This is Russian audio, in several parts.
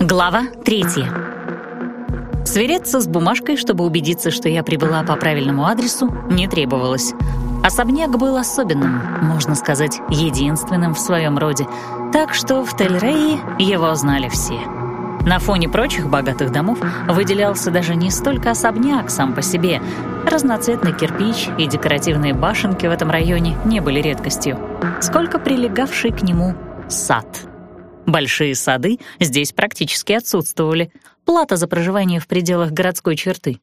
Глава третья. Сверяться с бумажкой, чтобы убедиться, что я прибыла по правильному адресу, не требовалось. Особняк был особенным, можно сказать, единственным в своем роде, так что в Тель-Рее его знали все. На фоне прочих богатых домов выделялся даже не столько особняк сам по себе. Разноцветный кирпич и декоративные башенки в этом районе не были редкостью, сколько прилегавший к нему сад. Большие сады здесь практически отсутствовали. Плата за проживание в пределах городской черты.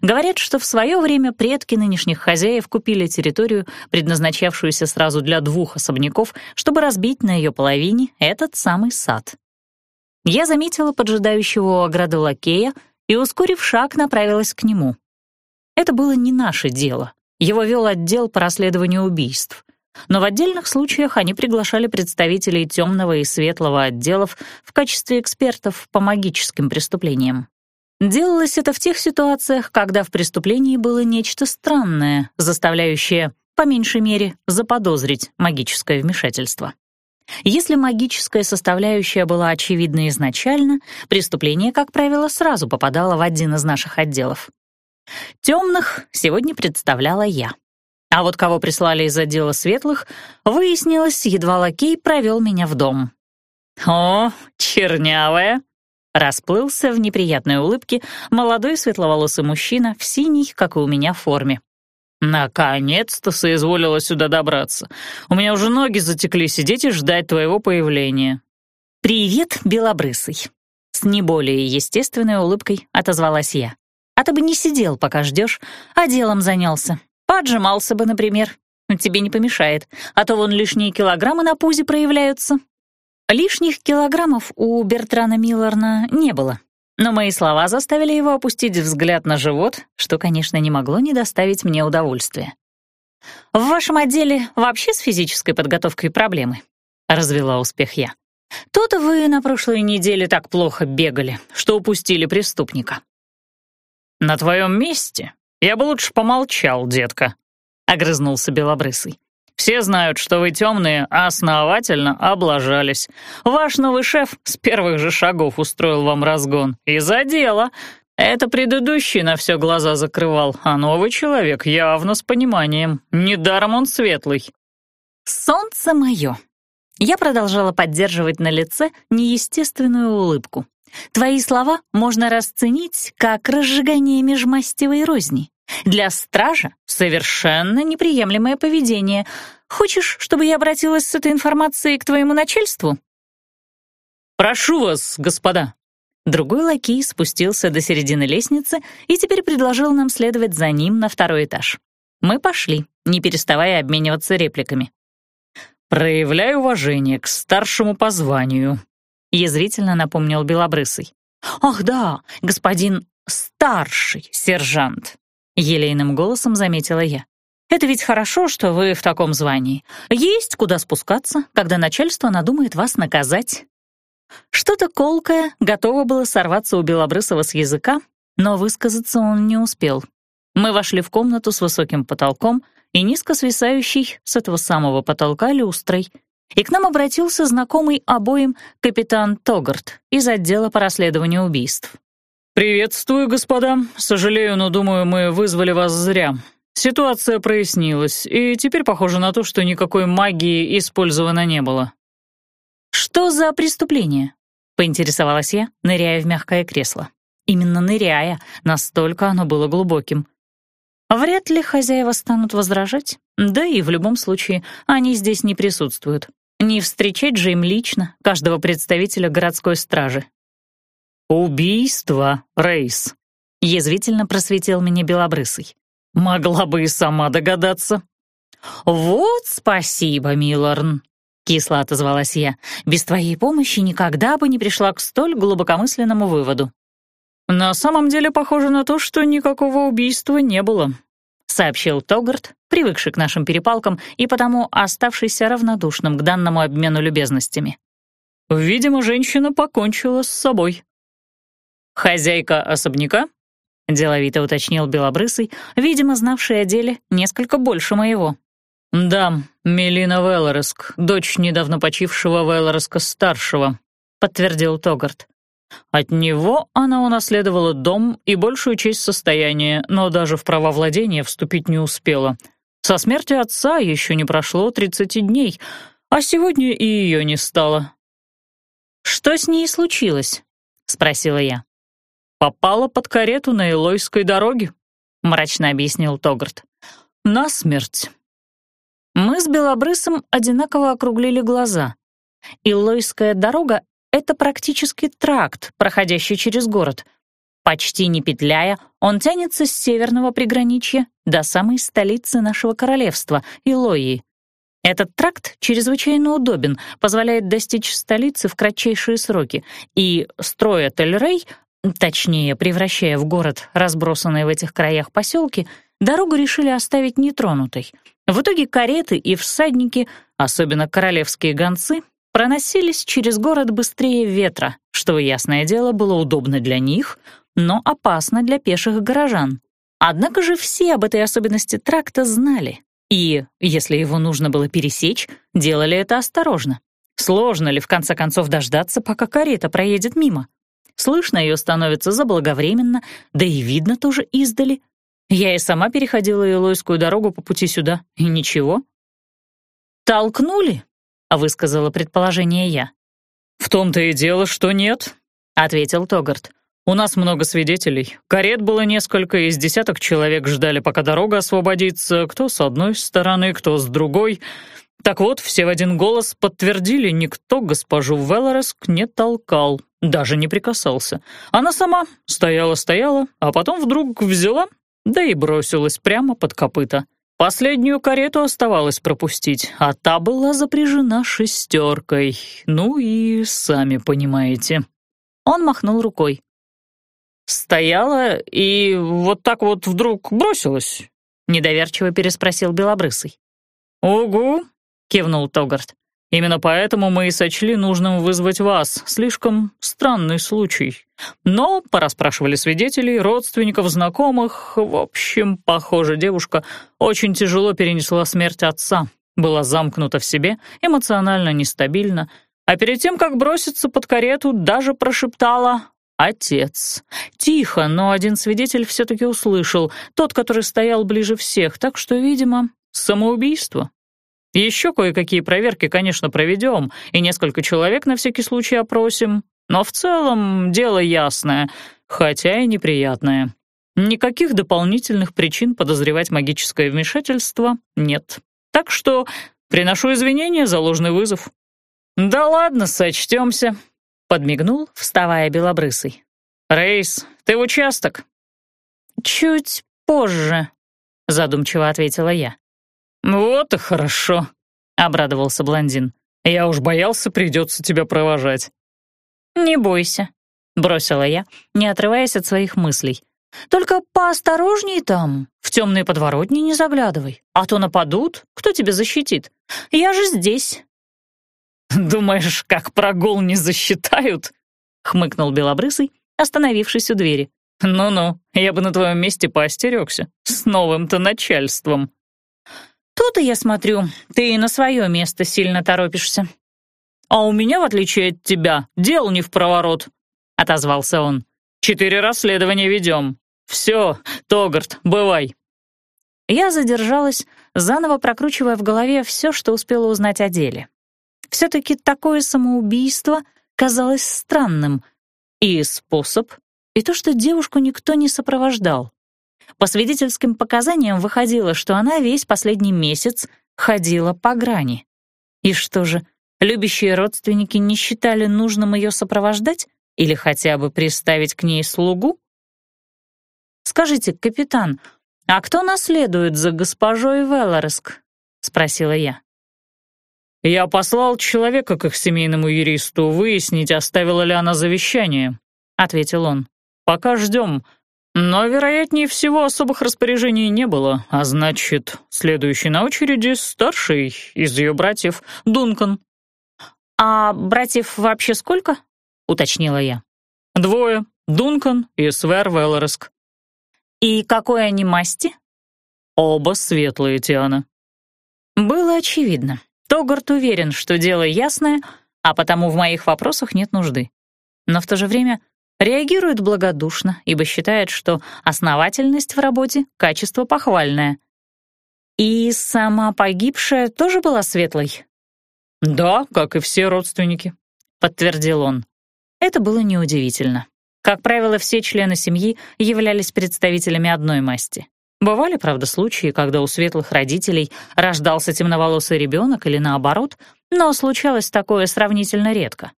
Говорят, что в свое время предки нынешних хозяев купили территорию, предназначавшуюся сразу для двух особняков, чтобы разбить на ее половине этот самый сад. Я заметила поджидающего у ограды лакея и, ускорив шаг, направилась к нему. Это было не наше дело. Его вел отдел по расследованию убийств. Но в отдельных случаях они приглашали представителей темного и светлого отделов в качестве экспертов по магическим преступлениям. Делалось это в тех ситуациях, когда в преступлении было нечто странное, заставляющее, по меньшей мере, заподозрить магическое вмешательство. Если магическая составляющая была очевидна изначально, преступление, как правило, сразу попадало в один из наших отделов. Темных сегодня представляла я. А вот кого прислали из отдела светлых, выяснилось, едва лакей провел меня в дом. «О, чернявая!» Расплылся в неприятной улыбке молодой светловолосый мужчина в синей, как и у меня, форме. «Наконец-то соизволила сюда добраться. У меня уже ноги затекли сидеть и ждать твоего появления». «Привет, белобрысый!» С не более естественной улыбкой отозвалась я. «А ты бы не сидел, пока ждешь, а делом занялся. Поджимался бы, например. Тебе не помешает, а то вон лишние килограммы на пузе проявляются». Лишних килограммов у Бертрана Милларна не было. Но мои слова заставили его опустить взгляд на живот, что, конечно, не могло не доставить мне удовольствия. «В вашем отделе вообще с физической подготовкой проблемы?» — развела успех я. «То-то вы на прошлой неделе так плохо бегали, что упустили преступника». «На твоем месте я бы лучше помолчал, детка», — огрызнулся Белобрысый. Все знают, что вы темные, а основательно облажались. Ваш новый шеф с первых же шагов устроил вам разгон. И за дело. Это предыдущий на все глаза закрывал, а новый человек явно с пониманием. Недаром он светлый. Солнце мое. Я продолжала поддерживать на лице неестественную улыбку. Твои слова можно расценить как разжигание межмастевой розни. Для стража совершенно неприемлемое поведение. Хочешь, чтобы я обратилась с этой информацией к твоему начальству? Прошу вас, господа. Другой лакей спустился до середины лестницы и теперь предложил нам следовать за ним на второй этаж. Мы пошли, не переставая обмениваться репликами. «Проявляй уважение к старшему по званию», — язвительно напомнил Белобрысый. «Ах да, господин старший сержант», Елейным голосом заметила я. «Это ведь хорошо, что вы в таком звании. Есть куда спускаться, когда начальство надумает вас наказать». Что-то колкое готово было сорваться у Белобрысова с языка, но высказаться он не успел. Мы вошли в комнату с высоким потолком и низко свисающей с этого самого потолка люстрой, и к нам обратился знакомый обоим капитан Тогарт из отдела по расследованию убийств. «Приветствую, господа. Сожалею, но думаю, мы вызвали вас зря. Ситуация прояснилась, и теперь похоже на то, что никакой магии использовано не было». «Что за преступление?» — поинтересовалась я, ныряя в мягкое кресло. Именно ныряя, настолько оно было глубоким. Вряд ли хозяева станут возражать, да и в любом случае они здесь не присутствуют. Не встречать же им лично каждого представителя городской стражи, «Убийство, Рейс», — язвительно просветил меня Белобрысый. «Могла бы и сама догадаться». «Вот спасибо, Милларн», — кисло отозвалась я. «Без твоей помощи никогда бы не пришла к столь глубокомысленному выводу». «На самом деле похоже на то, что никакого убийства не было», — сообщил Тогарт, привыкший к нашим перепалкам и потому оставшийся равнодушным к данному обмену любезностями. «Видимо, женщина покончила с собой». «Хозяйка особняка?» — деловито уточнил Белобрысый, видимо, знавший о деле несколько больше моего. «Да, Мелина Велореск, дочь недавно почившего Велореска-старшего», — подтвердил Тогарт. «От него она унаследовала дом и большую часть состояния, но даже в право владения вступить не успела. Со смерти отца еще не прошло тридцати дней, а сегодня и ее не стало». «Что с ней случилось?» — спросила я. «Попала под карету на Элойской дороге», — мрачно объяснил Тогарт. «Насмерть». Мы с Белобрысом одинаково округлили глаза. Иллойская дорога — это практически тракт, проходящий через город. Почти не петляя, он тянется с северного приграничья до самой столицы нашего королевства — Илоии. Этот тракт чрезвычайно удобен, позволяет достичь столицы в кратчайшие сроки, и, строя Тель-Рей, точнее, превращая в город разбросанные в этих краях поселки, дорогу решили оставить нетронутой — в итоге кареты и всадники, особенно королевские гонцы, проносились через город быстрее ветра, что, ясное дело, было удобно для них, но опасно для пеших горожан. Однако же все об этой особенности тракта знали, и, если его нужно было пересечь, делали это осторожно. Сложно ли, в конце концов, дождаться, пока карета проедет мимо? Слышно ее становится заблаговременно, да и видно тоже издали — я и сама переходила Илойскую дорогу по пути сюда, и ничего. «Толкнули?» — высказала предположение я. «В том-то и дело, что нет», — ответил Тогарт. «У нас много свидетелей. Карет было несколько, из десяток человек ждали, пока дорога освободится, кто с одной стороны, кто с другой. Так вот, все в один голос подтвердили, никто госпожу Велореск не толкал, даже не прикасался. Она сама стояла-стояла, а потом вдруг взяла да и бросилась прямо под копыта. Последнюю карету оставалось пропустить, а та была запряжена шестеркой. Ну и сами понимаете. Он махнул рукой. «Стояла и вот так вот вдруг бросилась?» — недоверчиво переспросил Белобрысый. «Угу», — кивнул Тогарт. Именно поэтому мы и сочли нужным вызвать вас. Слишком странный случай. Но пораспрашивали свидетелей, родственников, знакомых. В общем, похоже, девушка очень тяжело перенесла смерть отца. Была замкнута в себе, эмоционально нестабильна. А перед тем, как броситься под карету, даже прошептала «Отец». Тихо, но один свидетель все-таки услышал, тот, который стоял ближе всех, так что, видимо, самоубийство. Еще кое-какие проверки, конечно, проведем, и несколько человек на всякий случай опросим, но в целом дело ясное, хотя и неприятное. Никаких дополнительных причин подозревать магическое вмешательство нет. Так что приношу извинения за ложный вызов». «Да ладно, сочтемся», — подмигнул, вставая белобрысый. «Рейс, ты в участок?» «Чуть позже», — задумчиво ответила я. «Вот и хорошо», — обрадовался блондин. «Я уж боялся, придется тебя провожать». «Не бойся», — бросила я, не отрываясь от своих мыслей. «Только поосторожней там, в темные подворотни не заглядывай, а то нападут, кто тебя защитит? Я же здесь». «Думаешь, как прогул не засчитают?» — хмыкнул Белобрысый, остановившись у двери. «Ну-ну, я бы на твоем месте поостерегся, с новым-то начальством». «То-то, я смотрю, ты и на свое место сильно торопишься». «А у меня, в отличие от тебя, дел не в проворот», — отозвался он. «Четыре расследования ведем. Все, Тогарт, бывай». Я задержалась, заново прокручивая в голове все, что успела узнать о деле. Все-таки такое самоубийство казалось странным. И способ, и то, что девушку никто не сопровождал. По свидетельским показаниям выходило, что она весь последний месяц ходила по грани. И что же, любящие родственники не считали нужным ее сопровождать или хотя бы приставить к ней слугу? «Скажите, капитан, а кто наследует за госпожой Велореск?» — спросила я. «Я послал человека к их семейному юристу выяснить, оставила ли она завещание», — ответил он. «Пока ждем. Но, вероятнее всего, особых распоряжений не было, а значит, следующий на очереди старший из ее братьев, Дункан. «А братьев вообще сколько?» — уточнила я. «Двое. Дункан и Свер Велореск». «И какой они масти?» «Оба светлые, Тиана». Было очевидно. Тогарт уверен, что дело ясное, а потому в моих вопросах нет нужды. Но в то же время реагирует благодушно, ибо считает, что основательность в работе — качество похвальное. И сама погибшая тоже была светлой? «Да, как и все родственники», — подтвердил он. Это было неудивительно. Как правило, все члены семьи являлись представителями одной масти. Бывали, правда, случаи, когда у светлых родителей рождался темноволосый ребенок или наоборот, но случалось такое сравнительно редко.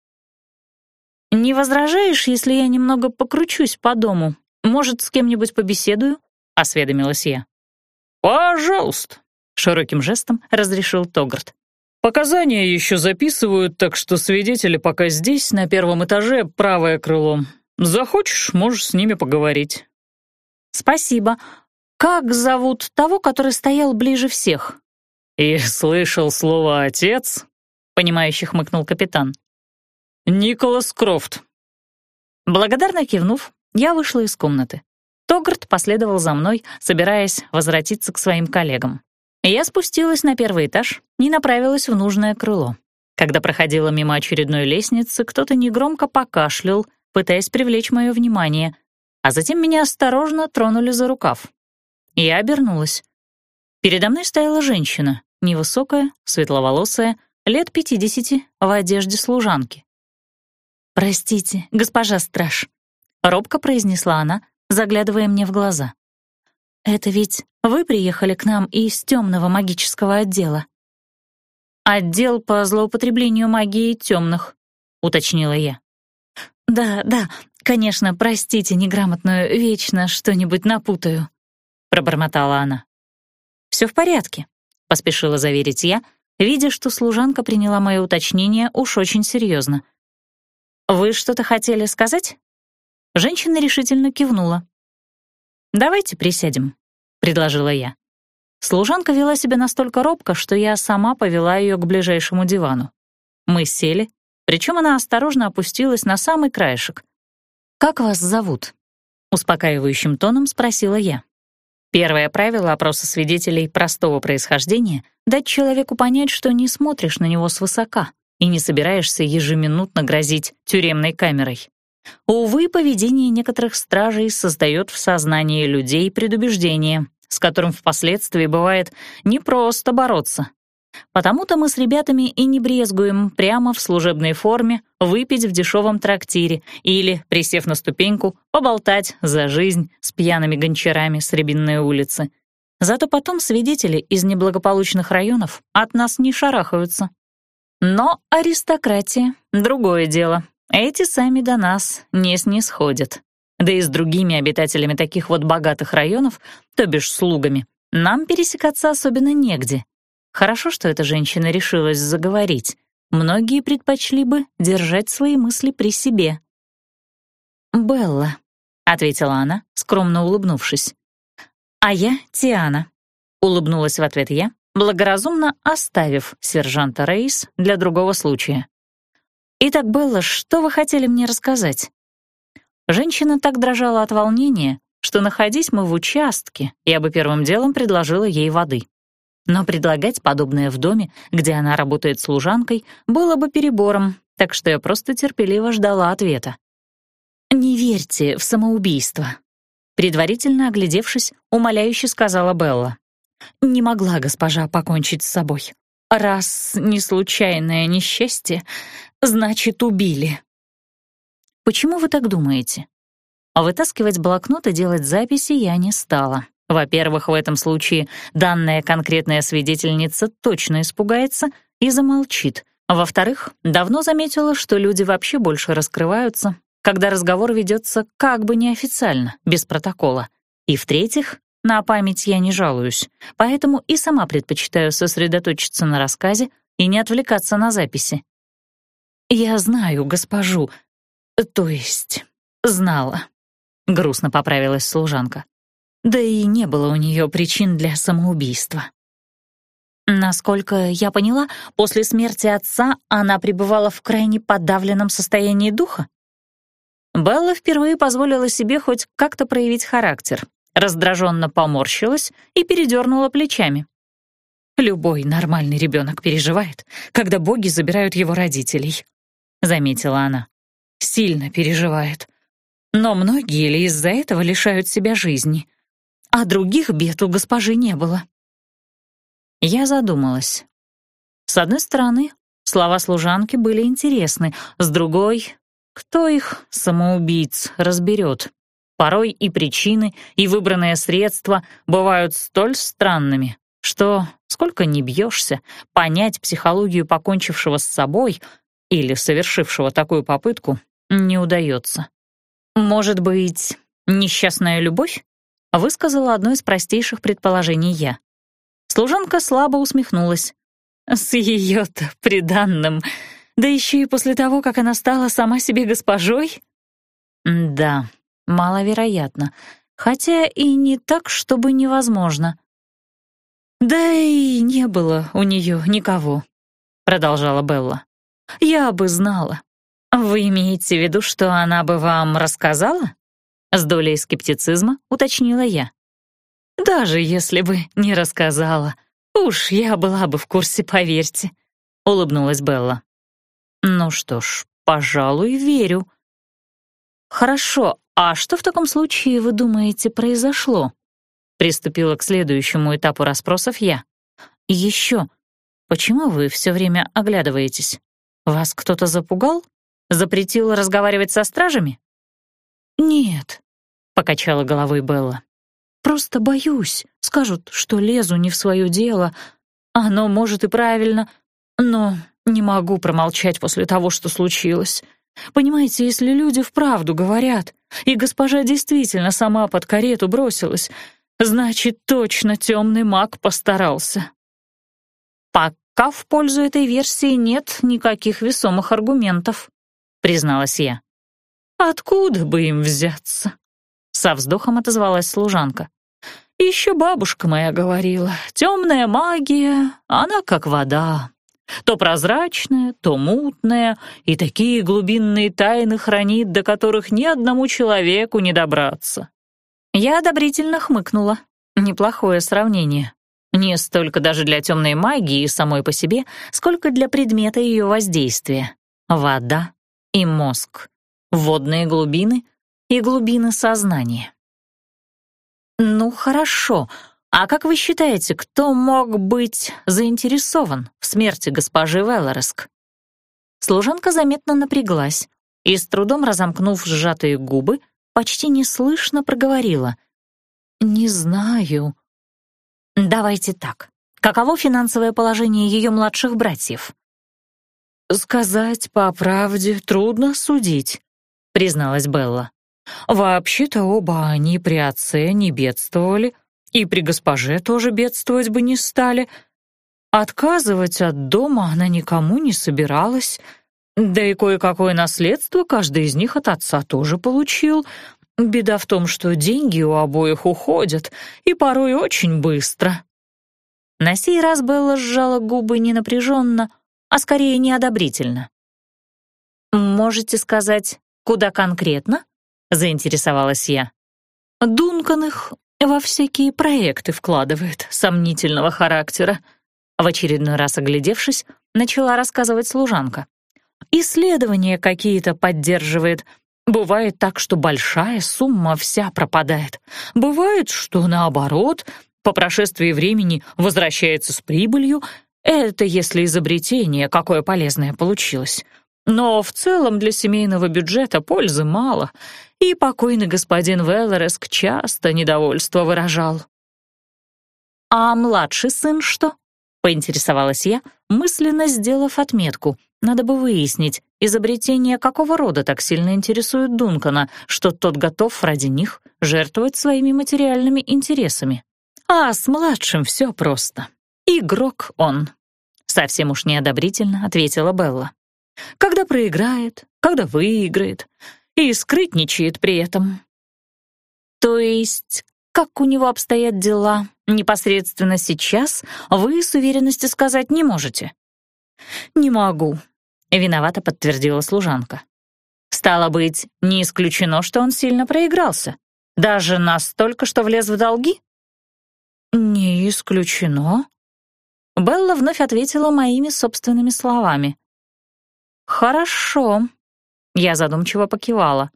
«Не возражаешь, если я немного покручусь по дому? Может, с кем-нибудь побеседую?» — осведомилась я. «Пожалуйста», — широким жестом разрешил Тогарт. «Показания еще записывают, так что свидетели пока здесь, на первом этаже, правое крыло. Захочешь, можешь с ними поговорить». «Спасибо. Как зовут того, который стоял ближе всех?» «И слышал слово «отец», — понимающе хмыкнул капитан. «Николас Крофт». Благодарно кивнув, я вышла из комнаты. Тогарт последовал за мной, собираясь возвратиться к своим коллегам. Я спустилась на первый этаж и направилась в нужное крыло. Когда проходила мимо очередной лестницы, кто-то негромко покашлял, пытаясь привлечь мое внимание, а затем меня осторожно тронули за рукав. Я обернулась. Передо мной стояла женщина, невысокая, светловолосая, лет пятидесяти, в одежде служанки. «Простите, госпожа страж», — робко произнесла она, заглядывая мне в глаза. «Это ведь вы приехали к нам из темного магического отдела?» «Отдел по злоупотреблению магии темных», — уточнила я. «Да, да, конечно, простите неграмотную, вечно что-нибудь напутаю», — пробормотала она. «Все в порядке», — поспешила заверить я, видя, что служанка приняла мое уточнение уж очень серьезно. «Вы что-то хотели сказать?» Женщина решительно кивнула. «Давайте присядем», — предложила я. Служанка вела себя настолько робко, что я сама повела ее к ближайшему дивану. Мы сели, причем она осторожно опустилась на самый краешек. «Как вас зовут?» — успокаивающим тоном спросила я. Первое правило опроса свидетелей простого происхождения — дать человеку понять, что не смотришь на него свысока и не собираешься ежеминутно грозить тюремной камерой. Увы, поведение некоторых стражей создает в сознании людей предубеждение, с которым впоследствии бывает непросто бороться. Потому-то мы с ребятами и не брезгуем прямо в служебной форме выпить в дешевом трактире или, присев на ступеньку, поболтать за жизнь с пьяными гончарами с Рябинной улицы. Зато потом свидетели из неблагополучных районов от нас не шарахаются. Но аристократия — другое дело. Эти сами до нас не снисходят. Да и с другими обитателями таких вот богатых районов, то бишь слугами, нам пересекаться особенно негде. Хорошо, что эта женщина решилась заговорить. Многие предпочли бы держать свои мысли при себе. «Белла», — ответила она, скромно улыбнувшись. «А я Тиана», — улыбнулась в ответ я, благоразумно оставив сержанта Рейс для другого случая. «Итак, Белла, что вы хотели мне рассказать?» Женщина так дрожала от волнения, что, находясь мы в участке, я бы первым делом предложила ей воды. Но предлагать подобное в доме, где она работает служанкой, было бы перебором, так что я просто терпеливо ждала ответа. «Не верьте в самоубийство», — предварительно оглядевшись, умоляюще сказала Белла. «Не могла госпожа покончить с собой. Раз не случайное несчастье, значит, убили». «Почему вы так думаете?» Вытаскивать блокнот и делать записи я не стала. Во-первых, в этом случае данная конкретная свидетельница точно испугается и замолчит. Во-вторых, давно заметила, что люди вообще больше раскрываются, когда разговор ведется как бы неофициально, без протокола. И в-третьих, на память я не жалуюсь, поэтому и сама предпочитаю сосредоточиться на рассказе и не отвлекаться на записи. «Я знаю госпожу, то есть знала», — грустно поправилась служанка. Да и не было у нее причин для самоубийства. Насколько я поняла, после смерти отца она пребывала в крайне подавленном состоянии духа. Белла впервые позволила себе хоть как-то проявить характер, раздраженно поморщилась и передернула плечами. Любой нормальный ребенок переживает, когда боги забирают его родителей», — заметила она. «Сильно переживает. Но многие ли из-за этого лишают себя жизни? А других бед у госпожи не было». Я задумалась. С одной стороны, слова служанки были интересны, с другой — кто их, самоубийц, разберет? Порой и причины, и выбранные средства бывают столь странными, что, сколько ни бьешься, понять психологию покончившего с собой или совершившего такую попытку не удается. «Может быть, несчастная любовь?» — высказала одно из простейших предположений я. Служанка слабо усмехнулась. С ее-то приданным, да еще и после того, как она стала сама себе госпожой? Да, маловероятно, хотя и не так, чтобы невозможно. Да и не было у нее никого, продолжала Белла. Я бы знала. Вы имеете в виду, что она бы вам рассказала? С долей скептицизма уточнила я. Даже если бы не рассказала. Уж я была бы в курсе, поверьте, улыбнулась Белла. Ну что ж, пожалуй, верю. Хорошо, а что в таком случае, вы думаете, произошло? Приступила к следующему этапу расспросов я. Еще, почему вы все время оглядываетесь? Вас кто-то запугал? Запретил разговаривать со стражами? Нет, покачала головой Белла. Просто боюсь. Скажут, что лезу не в свое дело. Оно, может, и правильно, но не могу промолчать после того, что случилось. Понимаете, если люди вправду говорят, и госпожа действительно сама под карету бросилась, значит, точно темный маг постарался. Пока в пользу этой версии нет никаких весомых аргументов, призналась я. Откуда бы им взяться? Со вздохом отозвалась служанка. Еще бабушка моя говорила, темная магия, она как вода. То прозрачная, то мутная, и такие глубинные тайны хранит, до которых ни одному человеку не добраться. Я одобрительно хмыкнула. Неплохое сравнение. Не столько даже для темной магии самой по себе, сколько для предмета ее воздействия. Вода и мозг. Водные глубины — и глубины сознания. Ну хорошо, а как вы считаете, кто мог быть заинтересован в смерти госпожи Веллореск? Служанка заметно напряглась и, с трудом разомкнув сжатые губы, почти неслышно проговорила. «Не знаю». «Давайте так. Каково финансовое положение ее младших братьев?» «Сказать по правде трудно судить», — призналась Белла. Вообще-то оба они при отце не бедствовали, и при госпоже тоже бедствовать бы не стали. Отказывать от дома она никому не собиралась, да и кое-какое наследство каждый из них от отца тоже получил. Беда в том, что деньги у обоих уходят, и порой очень быстро. На сей раз Белла сжала губы не напряженно, а скорее неодобрительно. «Можете сказать, куда конкретно?» — заинтересовалась я. «Дункан их во всякие проекты вкладывает сомнительного характера», в очередной раз оглядевшись, начала рассказывать служанка. «Исследования какие-то поддерживает. Бывает так, что большая сумма вся пропадает. Бывает, что наоборот, по прошествии времени возвращается с прибылью. Это если изобретение какое полезное получилось. Но в целом для семейного бюджета пользы мало, и покойный господин Веллереск часто недовольство выражал. «А младший сын что?» — поинтересовалась я, мысленно сделав отметку. Надо бы выяснить, изобретение какого рода так сильно интересует Дункана, что тот готов ради них жертвовать своими материальными интересами. А с младшим все просто. Игрок он. Совсем уж неодобрительно ответила Белла когда проиграет, когда выиграет, и скрытничает при этом. То есть, как у него обстоят дела непосредственно сейчас, вы с уверенностью сказать не можете? Не могу, виновато подтвердила служанка. Стало быть, не исключено, что он сильно проигрался. Даже настолько, что влез в долги? Не исключено. Белла вновь ответила моими собственными словами. «Хорошо», — я задумчиво покивала.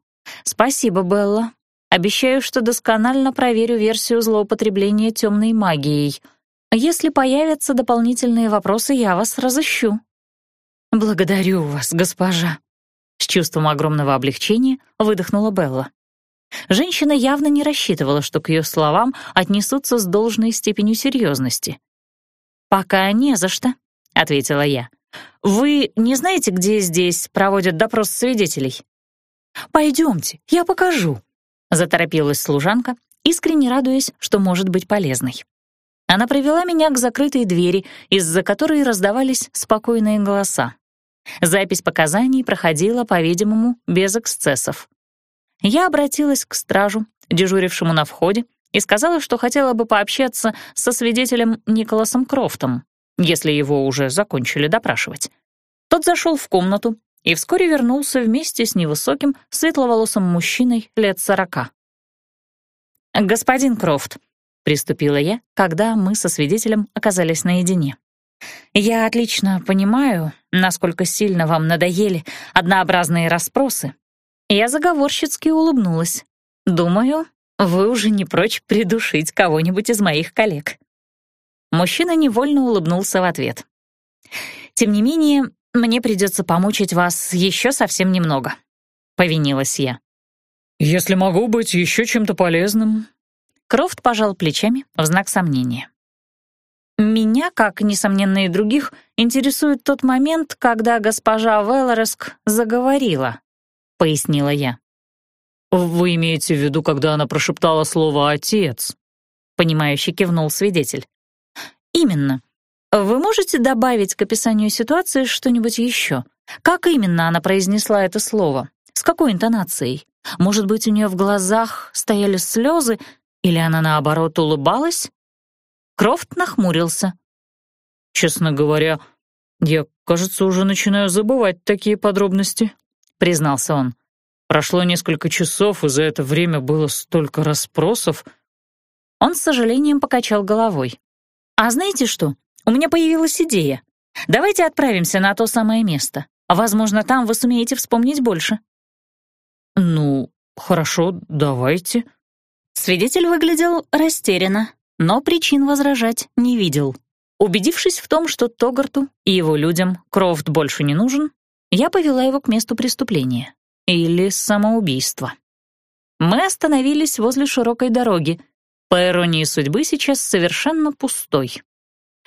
«Спасибо, Белла. Обещаю, что досконально проверю версию злоупотребления темной магией. Если появятся дополнительные вопросы, я вас разыщу». «Благодарю вас, госпожа», — с чувством огромного облегчения выдохнула Белла. Женщина явно не рассчитывала, что к ее словам отнесутся с должной степенью серьезности. «Пока не за что», — ответила я. «Вы не знаете, где здесь проводят допрос свидетелей?» «Пойдемте, я покажу», — заторопилась служанка, искренне радуясь, что может быть полезной. Она привела меня к закрытой двери, из-за которой раздавались спокойные голоса. Запись показаний проходила, по-видимому, без эксцессов. Я обратилась к стражу, дежурившему на входе, и сказала, что хотела бы пообщаться со свидетелем Николасом Крофтом, если его уже закончили допрашивать. Тот зашел в комнату и вскоре вернулся вместе с невысоким, светловолосым мужчиной лет сорока. «Господин Крофт», — приступила я, когда мы со свидетелем оказались наедине. «Я отлично понимаю, насколько сильно вам надоели однообразные расспросы, я заговорщицки улыбнулась. «Думаю, вы уже не прочь придушить кого-нибудь из моих коллег». Мужчина невольно улыбнулся в ответ. «Тем не менее, мне придется помучить вас еще совсем немного», — повинилась я. «Если могу быть еще чем-то полезным». Крофт пожал плечами в знак сомнения. «Меня, как, несомненно, и других, интересует тот момент, когда госпожа Веллореск заговорила пояснила я. «Вы имеете в виду, когда она прошептала слово «отец»?» Понимающе кивнул свидетель. «Именно. Вы можете добавить к описанию ситуации что-нибудь еще? Как именно она произнесла это слово? С какой интонацией? Может быть, у нее в глазах стояли слезы, или она, наоборот, улыбалась?» Крофт нахмурился. «Честно говоря, я, кажется, уже начинаю забывать такие подробности», признался он. «Прошло несколько часов, и за это время было столько расспросов». Он с сожалением покачал головой. «А знаете что? У меня появилась идея. Давайте отправимся на то самое место. Возможно, там вы сумеете вспомнить больше». «Ну, хорошо, давайте». Свидетель выглядел растерянно, но причин возражать не видел. Убедившись в том, что Тогарту и его людям Крофт больше не нужен, я повела его к месту преступления. Или самоубийства. Мы остановились возле широкой дороги. По иронии судьбы сейчас совершенно пустой.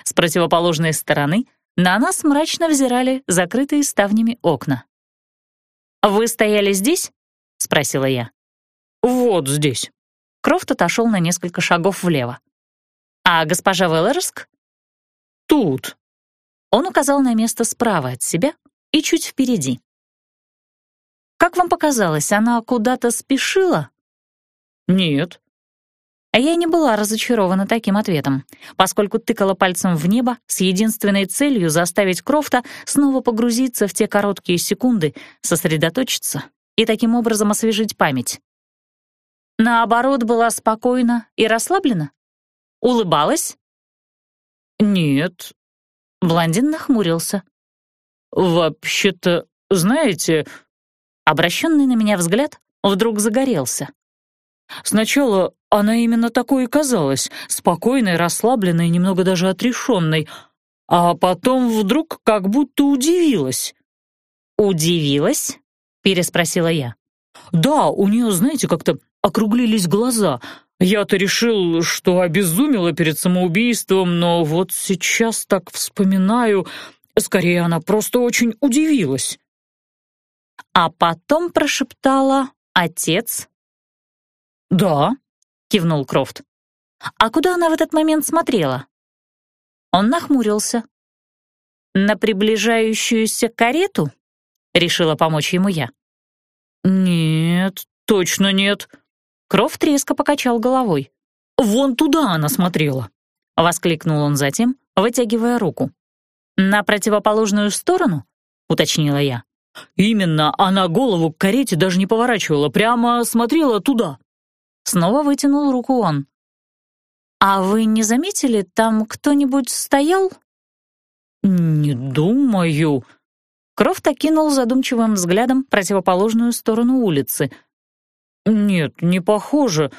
С противоположной стороны на нас мрачно взирали закрытые ставнями окна. «Вы стояли здесь?» — спросила я. «Вот здесь». Крофт отошел на несколько шагов влево. «А госпожа Веллерск?» «Тут». Он указал на место справа от себя, и чуть впереди. «Как вам показалось, она куда-то спешила?» «Нет». А я не была разочарована таким ответом, поскольку тыкала пальцем в небо с единственной целью заставить Крофта снова погрузиться в те короткие секунды, сосредоточиться и таким образом освежить память. Наоборот, была спокойна и расслаблена? Улыбалась? «Нет». Блондин нахмурился. «Вообще-то, знаете...» Обращенный на меня взгляд вдруг загорелся. «Сначала она именно такой и казалась, спокойной, расслабленной, немного даже отрешенной, а потом вдруг как будто удивилась». «Удивилась?» — переспросила я. «Да, у нее, знаете, как-то округлились глаза. Я-то решил, что обезумела перед самоубийством, но вот сейчас так вспоминаю, Скорее, она просто очень удивилась. А потом прошептала «Отец». «Да», — кивнул Крофт. «А куда она в этот момент смотрела?» Он нахмурился. «На приближающуюся карету?» — решила помочь ему я. «Нет, точно нет». Крофт резко покачал головой. «Вон туда она смотрела», — воскликнул он затем, вытягивая руку. «На противоположную сторону?» — уточнила я. «Именно, она голову к карете даже не поворачивала, прямо смотрела туда». Снова вытянул руку он. «А вы не заметили, там кто-нибудь стоял?» «Не думаю». Крофт окинул задумчивым взглядом противоположную сторону улицы. «Нет, не похоже.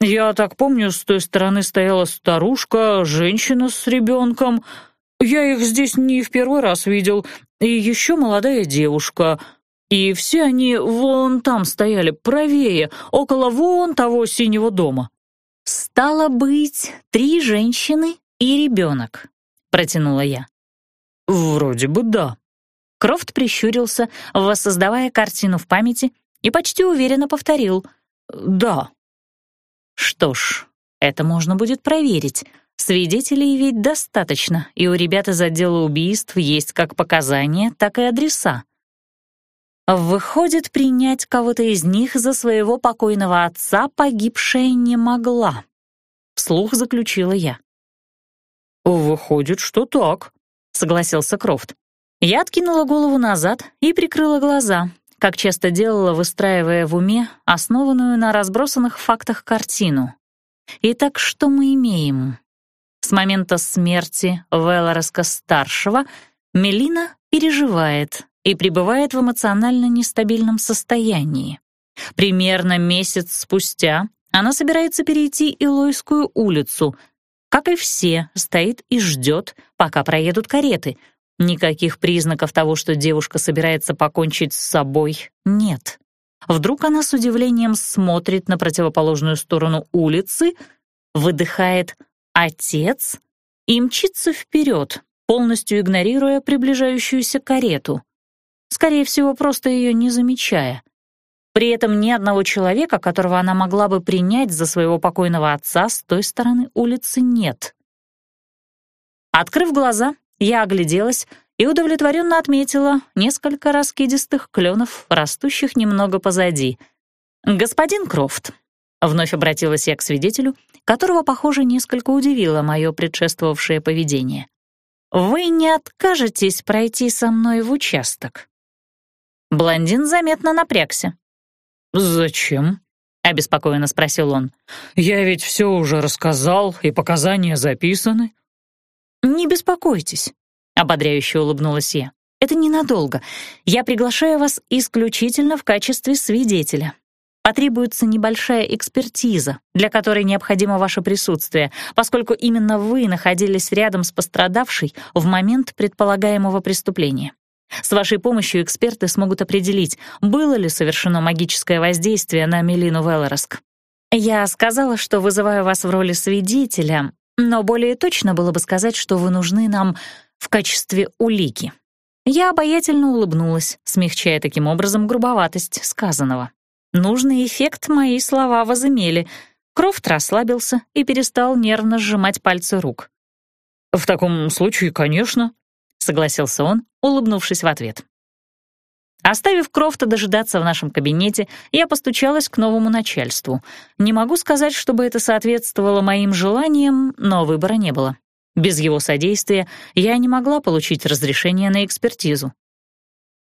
Я так помню, с той стороны стояла старушка, женщина с ребенком. Я их здесь не в первый раз видел. И еще молодая девушка. И все они вон там стояли, правее, около вон того синего дома». «Стало быть, три женщины и ребенок», — протянула я. «Вроде бы да». Крофт прищурился, воссоздавая картину в памяти, и почти уверенно повторил «да». Что ж, это можно будет проверить. Свидетелей ведь достаточно, и у ребят из отдела убийств есть как показания, так и адреса. Выходит, принять кого-то из них за своего покойного отца погибшая не могла. Вслух заключила я. «Выходит, что так», — согласился Крофт. Я откинула голову назад и прикрыла глаза, как часто делала, выстраивая в уме основанную на разбросанных фактах картину. Итак, что мы имеем? С момента смерти Веллареска-старшего Мелина переживает и пребывает в эмоционально нестабильном состоянии. Примерно месяц спустя она собирается перейти Илойскую улицу. Как и все, стоит и ждет, пока проедут кареты. Никаких признаков того, что девушка собирается покончить с собой, нет. Вдруг она с удивлением смотрит на противоположную сторону улицы, выдыхает «отец» и мчится вперед, полностью игнорируя приближающуюся карету. Скорее всего, просто ее не замечая. При этом ни одного человека, которого она могла бы принять за своего покойного отца, с той стороны улицы нет. Открыв глаза, я огляделась и удовлетворенно отметила несколько раскидистых кленов, растущих немного позади. «Господин Крофт», — вновь обратилась я к свидетелю, которого, похоже, несколько удивило мое предшествовавшее поведение. «Вы не откажетесь пройти со мной в участок?» Блондин заметно напрягся. «Зачем?» — обеспокоенно спросил он. «Я ведь все уже рассказал, и показания записаны». «Не беспокойтесь», — ободряюще улыбнулась я. «Это ненадолго. Я приглашаю вас исключительно в качестве свидетеля. Потребуется небольшая экспертиза, для которой необходимо ваше присутствие, поскольку именно вы находились рядом с пострадавшей в момент предполагаемого преступления. С вашей помощью эксперты смогут определить, было ли совершено магическое воздействие на Мелину Веллороск. Я сказала, что вызываю вас в роли свидетеля, но более точно было бы сказать, что вы нужны нам в качестве улики. Я обаятельно улыбнулась, смягчая таким образом грубоватость сказанного. Нужный эффект мои слова возымели. Крофт расслабился и перестал нервно сжимать пальцы рук. «В таком случае, конечно», — согласился он, улыбнувшись в ответ. Оставив Крофта дожидаться в нашем кабинете, я постучалась к новому начальству. Не могу сказать, чтобы это соответствовало моим желаниям, но выбора не было. Без его содействия я не могла получить разрешение на экспертизу.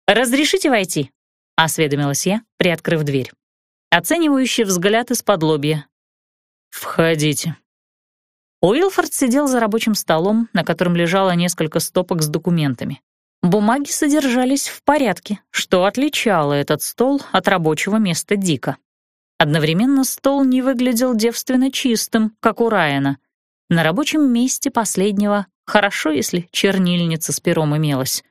«Разрешите войти?» — осведомилась я, приоткрыв дверь. Оценивающий взгляд из-под лобья. «Входите», Уилфорд сидел за рабочим столом, на котором лежало несколько стопок с документами. Бумаги содержались в порядке, что отличало этот стол от рабочего места Дика. Одновременно стол не выглядел девственно чистым, как у Райана. На рабочем месте последнего хорошо, если чернильница с пером имелась.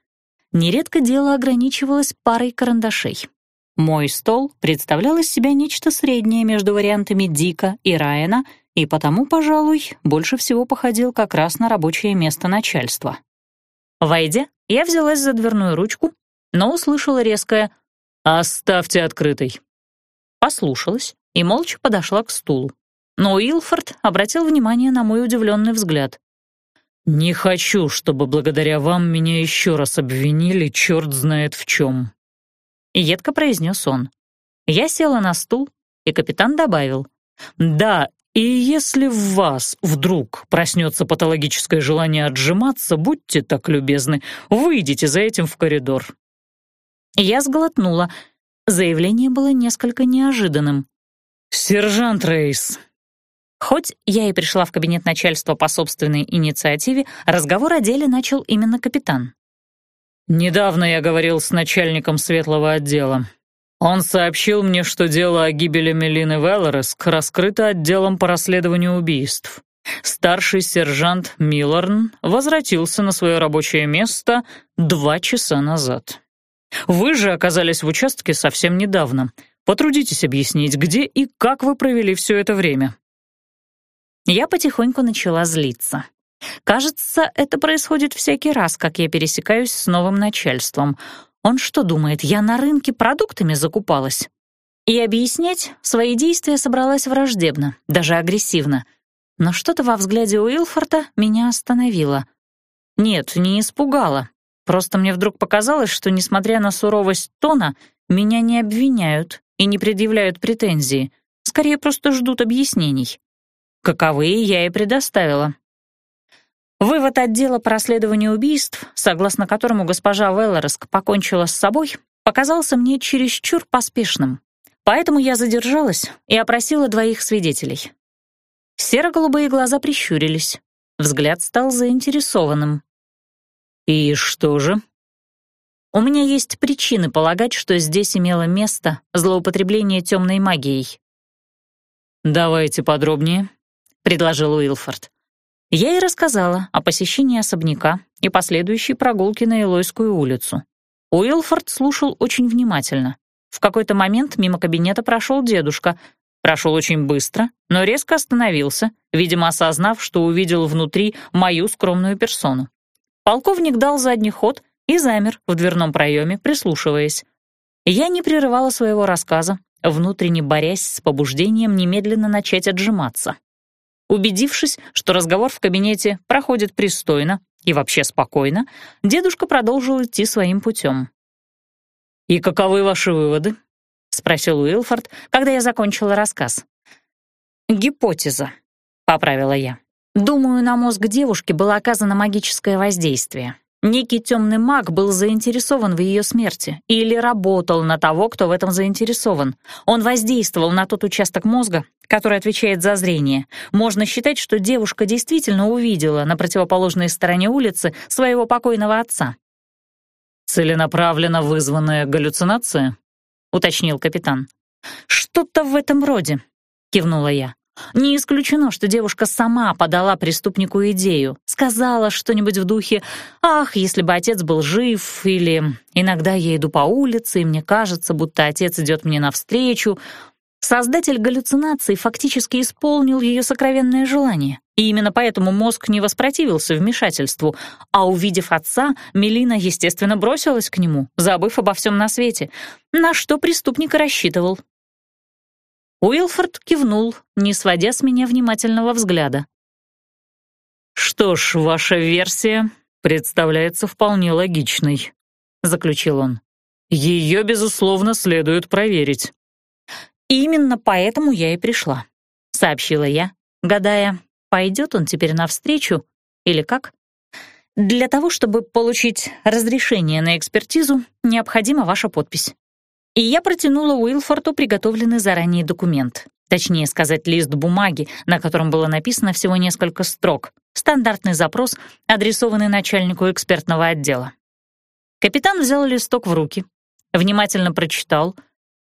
Нередко дело ограничивалось парой карандашей. Мой стол представлял из себя нечто среднее между вариантами Дика и Райана и потому, пожалуй, больше всего походил как раз на рабочее место начальства. Войдя, я взялась за дверную ручку, но услышала резкое «Оставьте открытой». Послушалась и молча подошла к стулу. Но Уилфорд обратил внимание на мой удивленный взгляд. «Не хочу, чтобы благодаря вам меня еще раз обвинили, черт знает в чем», — едко произнес он. Я села на стул, и капитан добавил. «Да, и если в вас вдруг проснется патологическое желание отжиматься, будьте так любезны, выйдите за этим в коридор». Я сглотнула. Заявление было несколько неожиданным. «Сержант Рейс, Хоть я и пришла в кабинет начальства по собственной инициативе, разговор о деле начал именно капитан. «Недавно я говорил с начальником светлого отдела. Он сообщил мне, что дело о гибели Мелины Веллореск раскрыто отделом по расследованию убийств. Старший сержант Миллорн возвратился на свое рабочее место два часа назад. Вы же оказались в участке совсем недавно. Потрудитесь объяснить, где и как вы провели все это время». Я потихоньку начала злиться. Кажется, это происходит всякий раз, как я пересекаюсь с новым начальством. Он что думает, я на рынке продуктами закупалась? И объяснять свои действия собралась враждебно, даже агрессивно. Но что-то во взгляде Уилфорта меня остановило. Нет, не испугало. Просто мне вдруг показалось, что, несмотря на суровость тона, меня не обвиняют и не предъявляют претензии, скорее просто ждут объяснений. Каковые я и предоставила. Вывод отдела по расследованию убийств, согласно которому госпожа Веллореск покончила с собой, показался мне чересчур поспешным. Поэтому я задержалась и опросила двоих свидетелей. Серо-голубые глаза прищурились. Взгляд стал заинтересованным. «И что же?» «У меня есть причины полагать, что здесь имело место злоупотребление темной магией». «Давайте подробнее», — предложил Уилфорд. Я и рассказала о посещении особняка и последующей прогулке на Илойскую улицу. Уилфорд слушал очень внимательно. В какой-то момент мимо кабинета прошел дедушка. Прошел очень быстро, но резко остановился, видимо, осознав, что увидел внутри мою скромную персону. Полковник дал задний ход и замер в дверном проеме, прислушиваясь. Я не прерывала своего рассказа, внутренне борясь с побуждением немедленно начать отжиматься. Убедившись, что разговор в кабинете проходит пристойно и вообще спокойно, дедушка продолжил идти своим путем. «И каковы ваши выводы?» — спросил Уилфорд, когда я закончила рассказ. «Гипотеза», — поправила я. Думаю, на мозг девушки было оказано магическое воздействие. Некий темный маг был заинтересован в ее смерти или работал на того, кто в этом заинтересован. Он воздействовал на тот участок мозга, который отвечает за зрение. Можно считать, что девушка действительно увидела на противоположной стороне улицы своего покойного отца. «Целенаправленно вызванная галлюцинация?» — уточнил капитан. «Что-то в этом роде», — кивнула я. Не исключено, что девушка сама подала преступнику идею, сказала что-нибудь в духе «Ах, если бы отец был жив» или «Иногда я иду по улице, и мне кажется, будто отец идет мне навстречу». Создатель галлюцинаций фактически исполнил ее сокровенное желание, и именно поэтому мозг не воспротивился вмешательству, а увидев отца, Мелина, естественно, бросилась к нему, забыв обо всем на свете, на что преступник рассчитывал. Уилфорд кивнул, не сводя с меня внимательного взгляда. «Что ж, ваша версия представляется вполне логичной», — заключил он. «Ее, безусловно, следует проверить». «Именно поэтому я и пришла», — сообщила я, гадая, пойдет он теперь навстречу или как. «Для того, чтобы получить разрешение на экспертизу, необходима ваша подпись». И я протянула Уилфорту приготовленный заранее документ. Точнее сказать, лист бумаги, на котором было написано всего несколько строк. Стандартный запрос, адресованный начальнику экспертного отдела. Капитан взял листок в руки, внимательно прочитал,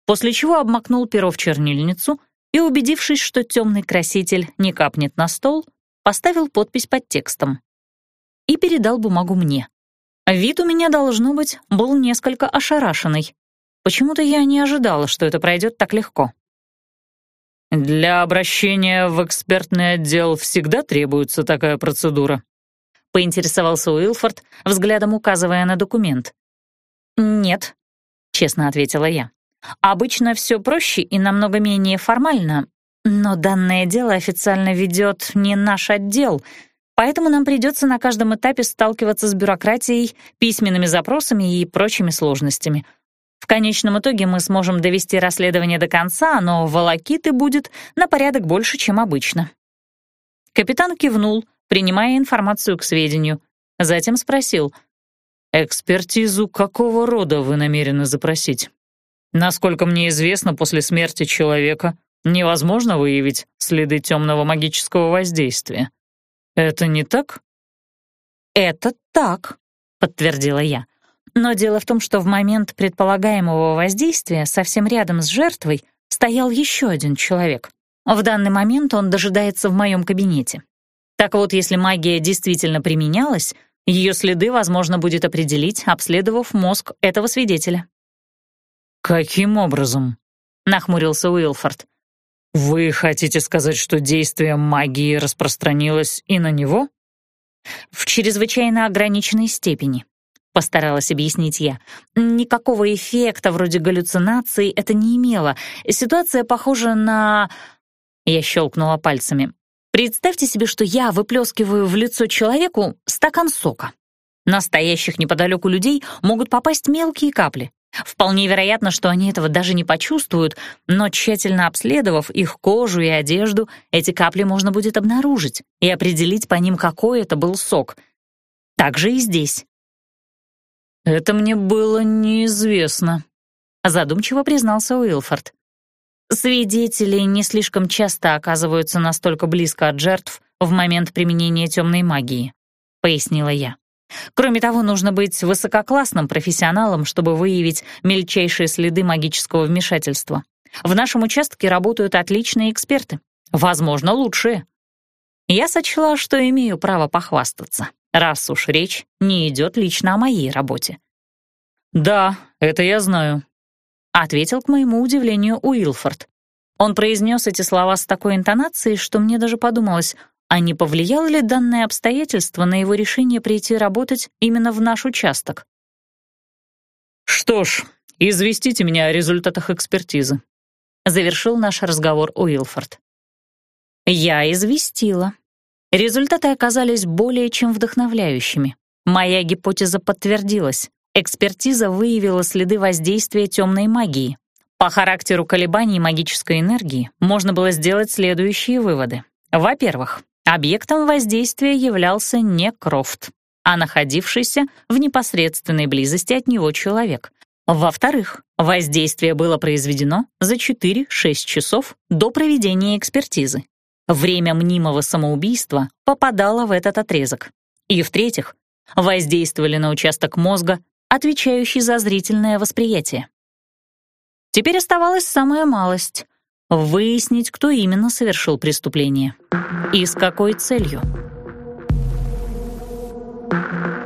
после чего обмакнул перо в чернильницу и, убедившись, что темный краситель не капнет на стол, поставил подпись под текстом и передал бумагу мне. Вид у меня, должно быть, был несколько ошарашенный. Почему-то я не ожидала, что это пройдет так легко. «Для обращения в экспертный отдел всегда требуется такая процедура», — поинтересовался Уилфорд, взглядом указывая на документ. «Нет», — честно ответила я. «Обычно все проще и намного менее формально, но данное дело официально ведет не наш отдел, поэтому нам придется на каждом этапе сталкиваться с бюрократией, письменными запросами и прочими сложностями». В конечном итоге мы сможем довести расследование до конца, но волокиты будет на порядок больше, чем обычно». Капитан кивнул, принимая информацию к сведению. Затем спросил. «Экспертизу какого рода вы намерены запросить? Насколько мне известно, после смерти человека невозможно выявить следы темного магического воздействия. Это не так? Это так, подтвердила я. Но дело в том, что в момент предполагаемого воздействия совсем рядом с жертвой стоял еще один человек. В данный момент он дожидается в моем кабинете. Так вот, если магия действительно применялась, ее следы возможно будет определить, обследовав мозг этого свидетеля. «Каким образом?» — нахмурился Уилфорд. «Вы хотите сказать, что действие магии распространилось и на него?» «В чрезвычайно ограниченной степени», — постаралась объяснить я. «Никакого эффекта вроде галлюцинаций это не имело. Ситуация похожа на...» Я щелкнула пальцами. «Представьте себе, что я выплескиваю в лицо человеку стакан сока. Настоящих неподалеку людей могут попасть мелкие капли. Вполне вероятно, что они этого даже не почувствуют, но тщательно обследовав их кожу и одежду, эти капли можно будет обнаружить и определить по ним, какой это был сок. Так же и здесь. «Это мне было неизвестно», — задумчиво признался Уилфорд. «Свидетели не слишком часто оказываются настолько близко от жертв в момент применения темной магии», — пояснила я. Кроме того, нужно быть высококлассным профессионалом, чтобы выявить мельчайшие следы магического вмешательства. В нашем участке работают отличные эксперты, возможно, лучшие. Я сочла, что имею право похвастаться, раз уж речь не идет лично о моей работе. «Да, это я знаю», — ответил к моему удивлению Уилфорд. Он произнес эти слова с такой интонацией, что мне даже подумалось — а не повлияло ли данное обстоятельство на его решение прийти работать именно в наш участок? «Что ж, известите меня о результатах экспертизы», — завершил наш разговор Уилфорд. Я известила. Результаты оказались более чем вдохновляющими. Моя гипотеза подтвердилась. Экспертиза выявила следы воздействия темной магии. По характеру колебаний магической энергии можно было сделать следующие выводы. Во-первых, Объектом воздействия являлся не Крофт, а находившийся в непосредственной близости от него человек. Во-вторых, воздействие было произведено за 4-6 часов до проведения экспертизы. Время мнимого самоубийства попадало в этот отрезок. И в-третьих, воздействовали на участок мозга, отвечающий за зрительное восприятие. Теперь оставалась самая малость выяснить, кто именно совершил преступление и с какой целью. Thank you.